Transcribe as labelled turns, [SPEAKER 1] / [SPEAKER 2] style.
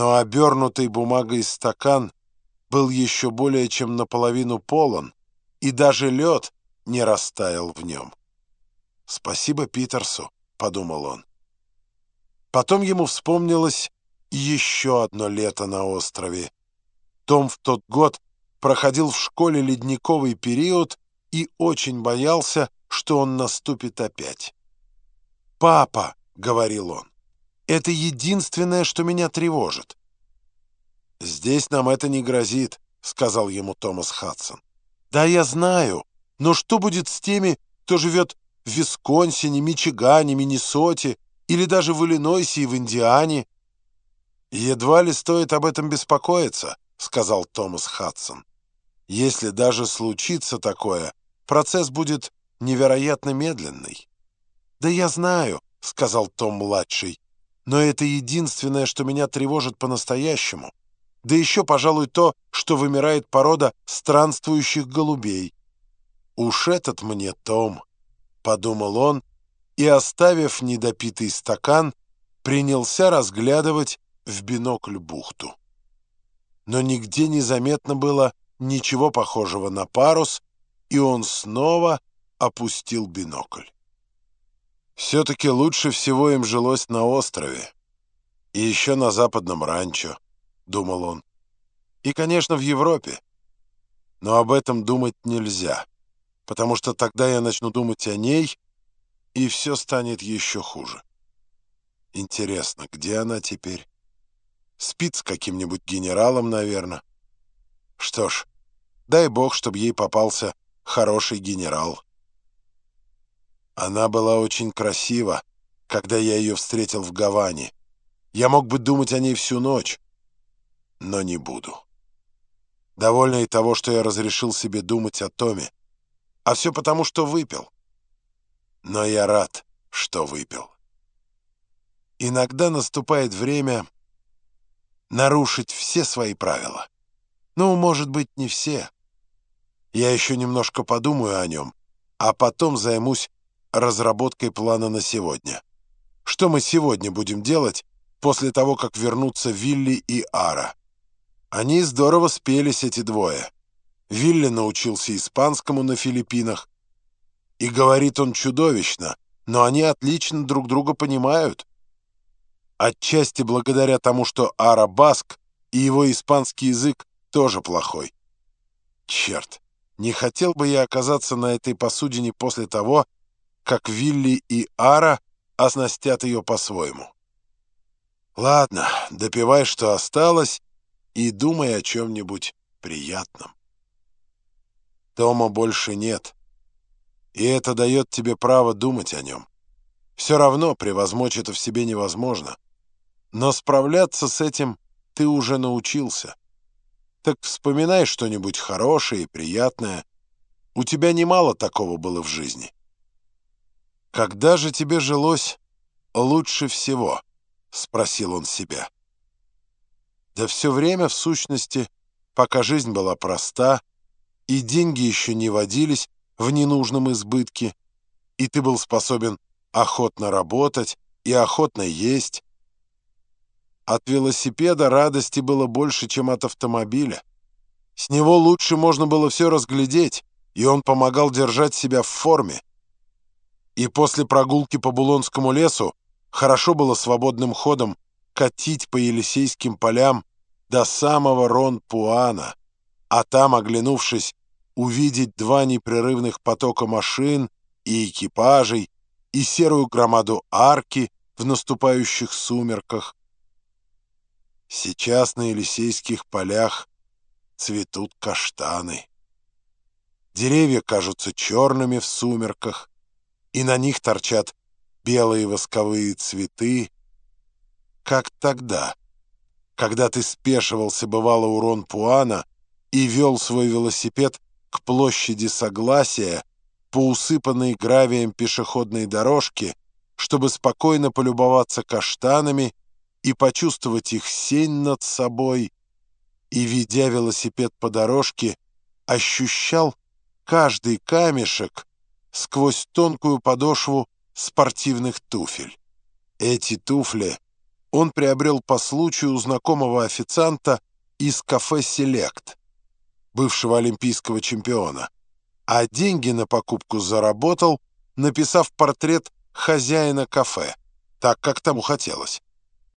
[SPEAKER 1] но обернутый бумагой стакан был еще более чем наполовину полон, и даже лед не растаял в нем. «Спасибо Питерсу», — подумал он. Потом ему вспомнилось еще одно лето на острове. Том в тот год проходил в школе ледниковый период и очень боялся, что он наступит опять. «Папа», — говорил он, — «это единственное, что меня тревожит». «Здесь нам это не грозит», — сказал ему Томас Хадсон. «Да, я знаю, но что будет с теми, кто живет в Висконсине, Мичигане, Миннесоте или даже в Иллинойсе и в Индиане?» «Едва ли стоит об этом беспокоиться», — сказал Томас Хадсон. «Если даже случится такое, процесс будет невероятно медленный». «Да я знаю», — сказал Том-младший, «но это единственное, что меня тревожит по-настоящему. Да еще, пожалуй, то, что вымирает порода странствующих голубей». «Уж этот мне Том», — подумал он, и, оставив недопитый стакан, принялся разглядывать в бинокль бухту. Но нигде не заметно было ничего похожего на парус, и он снова опустил бинокль. Все-таки лучше всего им жилось на острове. И еще на западном ранчо, думал он. И, конечно, в Европе. Но об этом думать нельзя, потому что тогда я начну думать о ней, и все станет еще хуже. Интересно, где она теперь? Спит с каким-нибудь генералом, наверное. Что ж, дай бог, чтобы ей попался хороший генерал. Она была очень красива, когда я ее встретил в Гаване. Я мог бы думать о ней всю ночь, но не буду. Довольно и того, что я разрешил себе думать о Томе. А все потому, что выпил. Но я рад, что выпил. Иногда наступает время нарушить все свои правила. Ну, может быть, не все. Я еще немножко подумаю о нем, а потом займусь разработкой плана на сегодня. Что мы сегодня будем делать после того, как вернутся Вилли и Ара? Они здорово спелись, эти двое. Вилли научился испанскому на Филиппинах. И говорит он чудовищно, но они отлично друг друга понимают. Отчасти благодаря тому, что Ара баск, и его испанский язык тоже плохой. Черт, не хотел бы я оказаться на этой посудине после того, как Вилли и Ара оснастят ее по-своему. Ладно, допивай, что осталось, и думай о чем-нибудь приятном. Тома больше нет, и это дает тебе право думать о нем. Все равно превозмочь это в себе невозможно, но справляться с этим ты уже научился. Так вспоминай что-нибудь хорошее и приятное. У тебя немало такого было в жизни. «Когда же тебе жилось лучше всего?» — спросил он себя. Да все время, в сущности, пока жизнь была проста, и деньги еще не водились в ненужном избытке, и ты был способен охотно работать и охотно есть. От велосипеда радости было больше, чем от автомобиля. С него лучше можно было все разглядеть, и он помогал держать себя в форме и после прогулки по Булонскому лесу хорошо было свободным ходом катить по Елисейским полям до самого Рон-Пуана, а там, оглянувшись, увидеть два непрерывных потока машин и экипажей и серую громаду арки в наступающих сумерках. Сейчас на Елисейских полях цветут каштаны. Деревья кажутся черными в сумерках, и на них торчат белые восковые цветы, как тогда, когда ты спешивался, бывало, у Рон-Пуана и вел свой велосипед к площади Согласия по усыпанной гравием пешеходной дорожке, чтобы спокойно полюбоваться каштанами и почувствовать их сень над собой, и, ведя велосипед по дорожке, ощущал каждый камешек, сквозь тонкую подошву спортивных туфель. Эти туфли он приобрел по случаю знакомого официанта из кафе «Селект», бывшего олимпийского чемпиона, а деньги на покупку заработал, написав портрет хозяина кафе, так как тому хотелось.